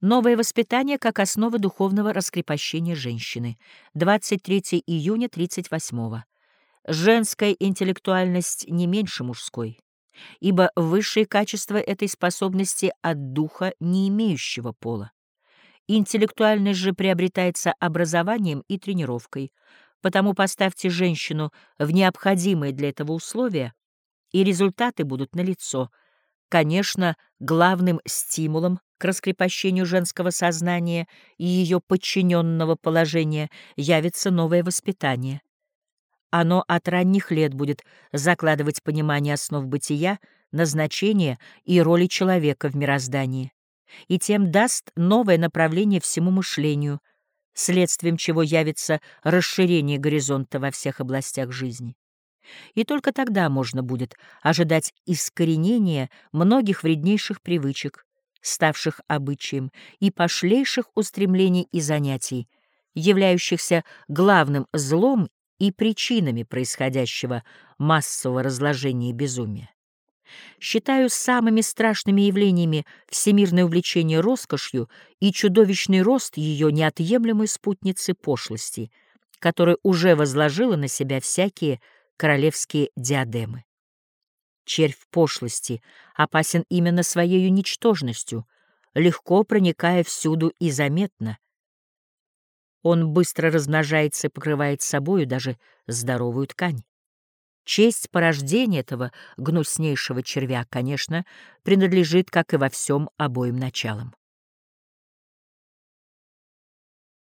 Новое воспитание как основа духовного раскрепощения женщины. 23 июня 38 -го. Женская интеллектуальность не меньше мужской, ибо высшие качества этой способности от духа не имеющего пола. Интеллектуальность же приобретается образованием и тренировкой, потому поставьте женщину в необходимые для этого условия, и результаты будут налицо. Конечно, главным стимулом к раскрепощению женского сознания и ее подчиненного положения явится новое воспитание. Оно от ранних лет будет закладывать понимание основ бытия, назначения и роли человека в мироздании, и тем даст новое направление всему мышлению, следствием чего явится расширение горизонта во всех областях жизни. И только тогда можно будет ожидать искоренения многих вреднейших привычек, ставших обычаем, и пошлейших устремлений и занятий, являющихся главным злом и причинами происходящего массового разложения и безумия. Считаю самыми страшными явлениями всемирное увлечение роскошью и чудовищный рост ее неотъемлемой спутницы пошлости, которая уже возложила на себя всякие королевские диадемы. Червь пошлости опасен именно своей ничтожностью, легко проникая всюду и заметно. Он быстро размножается и покрывает собою даже здоровую ткань. Честь порождения этого гнуснейшего червя, конечно, принадлежит, как и во всем, обоим началам.